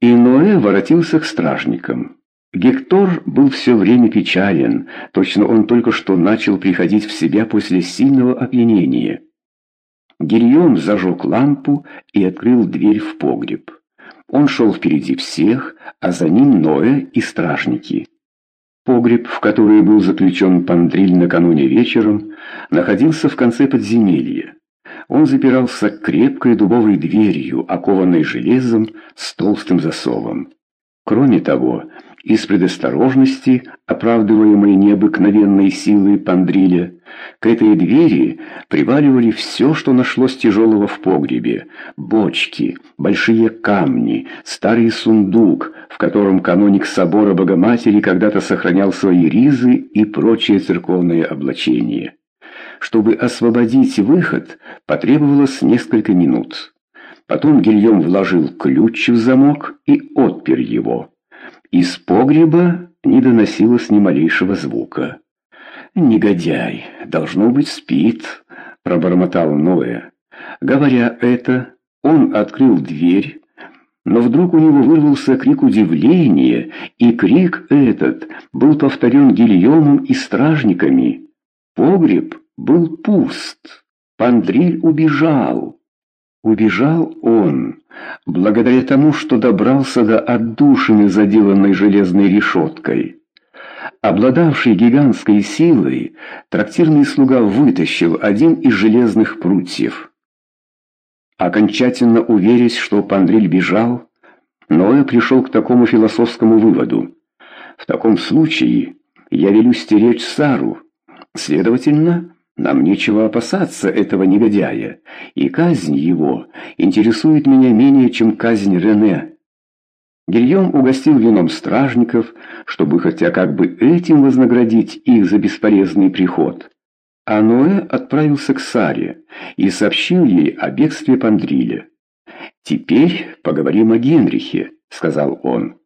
И Ноэ воротился к стражникам. Гектор был все время печален, точно он только что начал приходить в себя после сильного опьянения. Гильем зажег лампу и открыл дверь в погреб. Он шел впереди всех, а за ним Ноэ и стражники. Погреб, в который был заключен Пандриль накануне вечером, находился в конце подземелья. Он запирался крепкой дубовой дверью, окованной железом с толстым засовом. Кроме того, из предосторожности, оправдываемой необыкновенной силой Пандриля, к этой двери приваливали все, что нашлось тяжелого в погребе. Бочки, большие камни, старый сундук, в котором каноник собора Богоматери когда-то сохранял свои ризы и прочее церковное облачение. Чтобы освободить выход, потребовалось несколько минут. Потом Гильем вложил ключ в замок и отпер его. Из погреба не доносилось ни малейшего звука. «Негодяй, должно быть, спит», — пробормотал Ноя. Говоря это, он открыл дверь, но вдруг у него вырвался крик удивления, и крик этот был повторен Гильомом и стражниками. Погреб был пуст. Пандриль убежал. Убежал он, благодаря тому, что добрался до отдушины, заделанной железной решеткой. Обладавший гигантской силой, трактирный слуга вытащил один из железных прутьев. Окончательно уверясь, что Пандриль бежал, Ноэ пришел к такому философскому выводу. В таком случае я велю стеречь Сару. Следовательно, нам нечего опасаться этого негодяя, и казнь его интересует меня менее, чем казнь Рене. Гильем угостил вином стражников, чтобы хотя как бы этим вознаградить их за бесполезный приход. А Ноэ отправился к Саре и сообщил ей о бегстве Пандриля. «Теперь поговорим о Генрихе», — сказал он.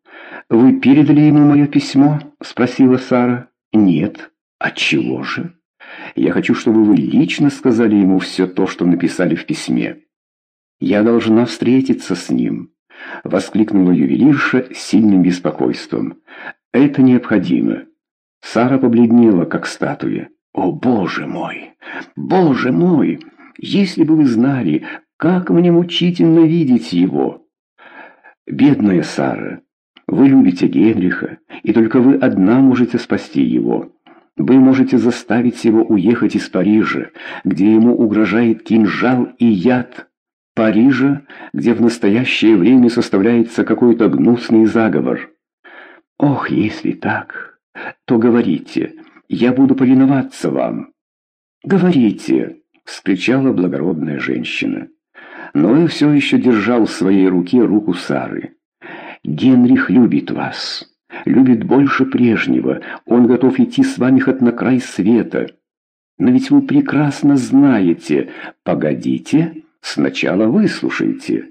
«Вы передали ему мое письмо?» — спросила Сара. «Нет». «Отчего же?» Я хочу, чтобы вы лично сказали ему все то, что написали в письме. Я должна встретиться с ним», — воскликнула ювелирша с сильным беспокойством. «Это необходимо». Сара побледнела, как статуя. «О, боже мой! Боже мой! Если бы вы знали, как мне мучительно видеть его!» «Бедная Сара, вы любите Генриха, и только вы одна можете спасти его. Вы можете заставить его уехать из Парижа, где ему угрожает кинжал и яд. Парижа, где в настоящее время составляется какой-то гнусный заговор. Ох, если так, то говорите, я буду повиноваться вам. Говорите, вскричала благородная женщина. Но и все еще держал в своей руке руку Сары. Генрих любит вас любит больше прежнего, он готов идти с вами хоть на край света. Но ведь вы прекрасно знаете, погодите, сначала выслушайте.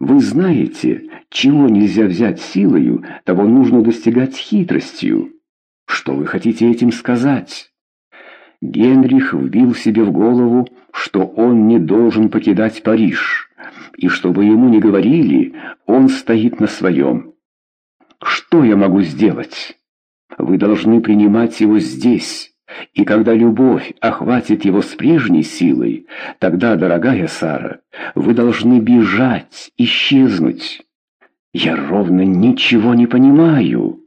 Вы знаете, чего нельзя взять силою, того нужно достигать хитростью. Что вы хотите этим сказать? Генрих вбил себе в голову, что он не должен покидать Париж, и чтобы ему не говорили, он стоит на своем. Что я могу сделать? Вы должны принимать его здесь. И когда любовь охватит его с прежней силой, тогда, дорогая Сара, вы должны бежать, исчезнуть. Я ровно ничего не понимаю.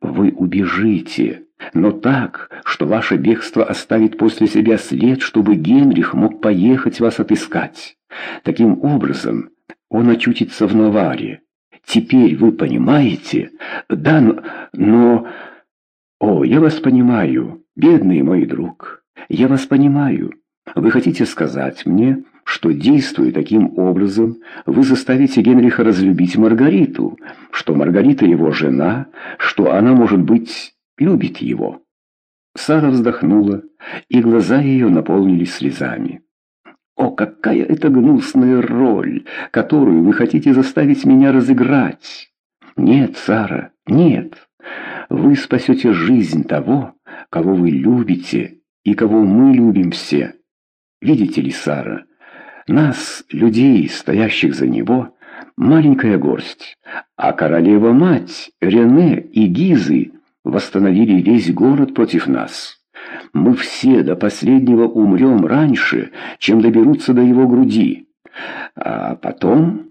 Вы убежите, но так, что ваше бегство оставит после себя след, чтобы Генрих мог поехать вас отыскать. Таким образом, он очутится в Наваре. Теперь вы понимаете? Да, но... но... О, я вас понимаю, бедный мой друг. Я вас понимаю. Вы хотите сказать мне, что, действуя таким образом, вы заставите Генриха разлюбить Маргариту, что Маргарита его жена, что она, может быть, любит его?» Сара вздохнула, и глаза ее наполнились слезами. О, какая это гнусная роль, которую вы хотите заставить меня разыграть! Нет, Сара, нет. Вы спасете жизнь того, кого вы любите и кого мы любим все. Видите ли, Сара, нас, людей, стоящих за него, маленькая горсть, а королева-мать Рене и Гизы восстановили весь город против нас. Мы все до последнего умрем раньше, чем доберутся до его груди. А потом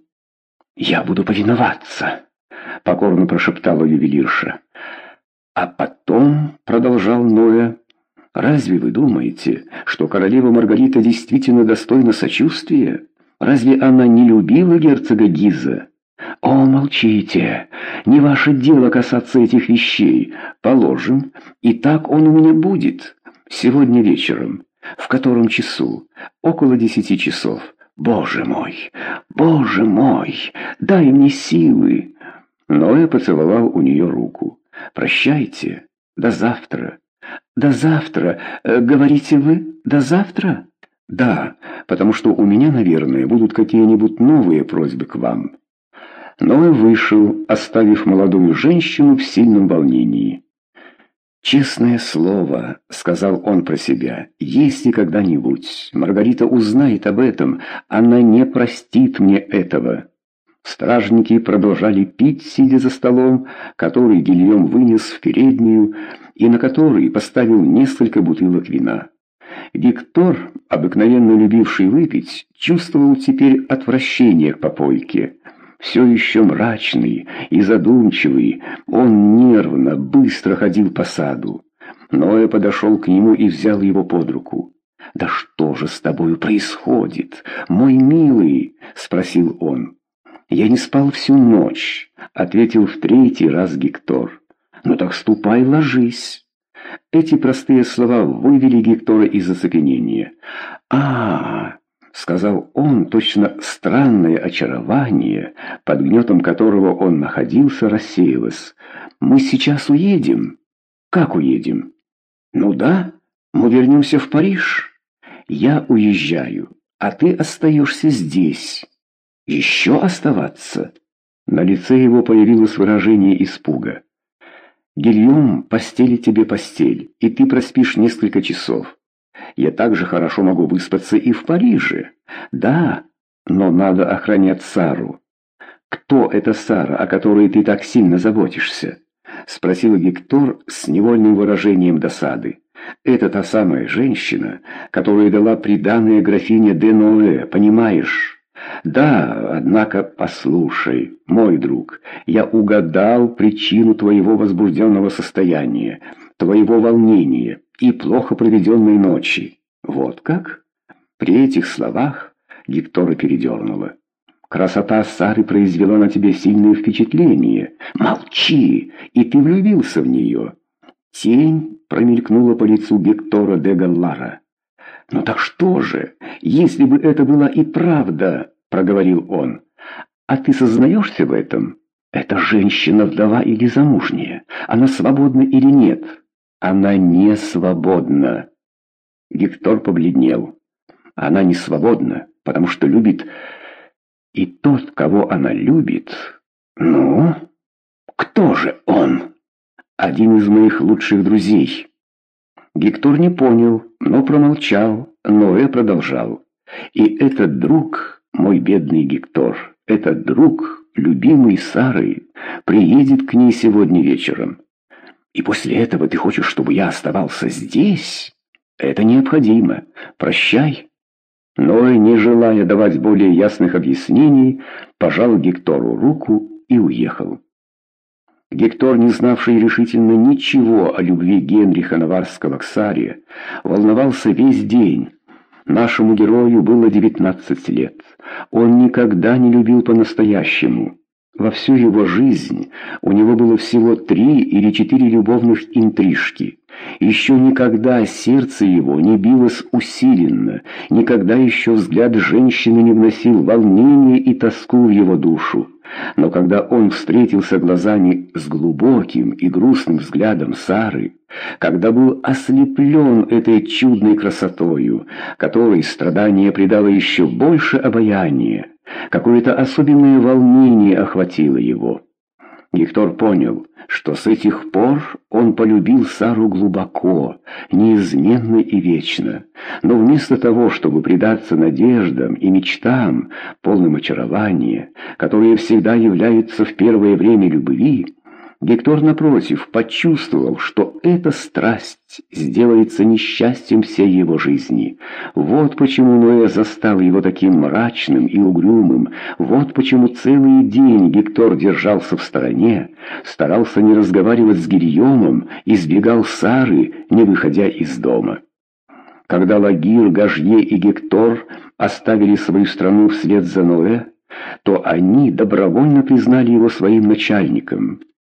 я буду повиноваться, — покорно прошептала ювелирша. А потом, — продолжал Ноя, — разве вы думаете, что королева Маргарита действительно достойна сочувствия? Разве она не любила герцога Гиза? «О, молчите! Не ваше дело касаться этих вещей. Положим, и так он у меня будет. Сегодня вечером. В котором часу? Около десяти часов. Боже мой! Боже мой! Дай мне силы!» Ноя поцеловал у нее руку. «Прощайте. До завтра». «До завтра. Э, говорите вы, до завтра?» «Да, потому что у меня, наверное, будут какие-нибудь новые просьбы к вам». Ноэ вышел, оставив молодую женщину в сильном волнении. «Честное слово», — сказал он про себя, — «если когда-нибудь Маргарита узнает об этом, она не простит мне этого». Стражники продолжали пить, сидя за столом, который Гильем вынес в переднюю и на который поставил несколько бутылок вина. Виктор, обыкновенно любивший выпить, чувствовал теперь отвращение к попойке. Все еще мрачный и задумчивый, он нервно, быстро ходил по саду. Ноя подошел к нему и взял его под руку. «Да что же с тобою происходит, мой милый?» — спросил он. «Я не спал всю ночь», — ответил в третий раз Гектор. «Ну так ступай, ложись». Эти простые слова вывели Гектора из оцепенения. а, -а, -а сказал он, точно странное очарование, под гнетом которого он находился, рассеялось. «Мы сейчас уедем». «Как уедем?» «Ну да, мы вернемся в Париж. Я уезжаю, а ты остаешься здесь». «Еще оставаться?» На лице его появилось выражение испуга. «Гильем, постели тебе постель, и ты проспишь несколько часов. Я также хорошо могу выспаться и в Париже. Да, но надо охранять Сару. Кто эта Сара, о которой ты так сильно заботишься? Спросил Гектор с невольным выражением досады. Это та самая женщина, которая дала приданное графине де Ноэ, понимаешь? Да, однако послушай, мой друг, я угадал причину твоего возбужденного состояния, твоего волнения и плохо проведенной ночи. Вот как? При этих словах Гектора передернула. Красота Сары произвела на тебя сильное впечатление. Молчи, и ты влюбился в нее. Тень промелькнула по лицу Гектора де Галлара. «Ну так что же, если бы это была и правда?» — проговорил он. «А ты сознаешься в этом? Эта женщина вдова или замужняя? Она свободна или нет?» Она не свободна. Виктор побледнел. Она не свободна, потому что любит... И тот, кого она любит... Ну, кто же он? Один из моих лучших друзей. Виктор не понял, но промолчал, Ноэ продолжал. И этот друг, мой бедный Гектор, этот друг, любимый Сары, приедет к ней сегодня вечером. И после этого ты хочешь, чтобы я оставался здесь? Это необходимо. Прощай. Но, не желая давать более ясных объяснений, пожал Гектору руку и уехал. Гектор, не знавший решительно ничего о любви Генриха Наварского к Саре, волновался весь день. Нашему герою было девятнадцать лет. Он никогда не любил по-настоящему. Во всю его жизнь у него было всего три или четыре любовных интрижки. Еще никогда сердце его не билось усиленно, никогда еще взгляд женщины не вносил волнения и тоску в его душу. Но когда он встретился глазами с глубоким и грустным взглядом Сары, когда был ослеплен этой чудной красотою, которой страдание придало еще больше обаяния, Какое-то особенное волнение охватило его. Гектор понял, что с этих пор он полюбил Сару глубоко, неизменно и вечно. Но вместо того, чтобы предаться надеждам и мечтам, полным очарования, которые всегда являются в первое время любви, Гектор, напротив, почувствовал, что эта страсть сделается несчастьем всей его жизни. Вот почему Ноэ застал его таким мрачным и угрюмым, вот почему целый день Гектор держался в стороне, старался не разговаривать с Гирьемом, избегал Сары, не выходя из дома. Когда Лагир, Гажье и Гектор оставили свою страну вслед за Ноэ, то они добровольно признали его своим начальником –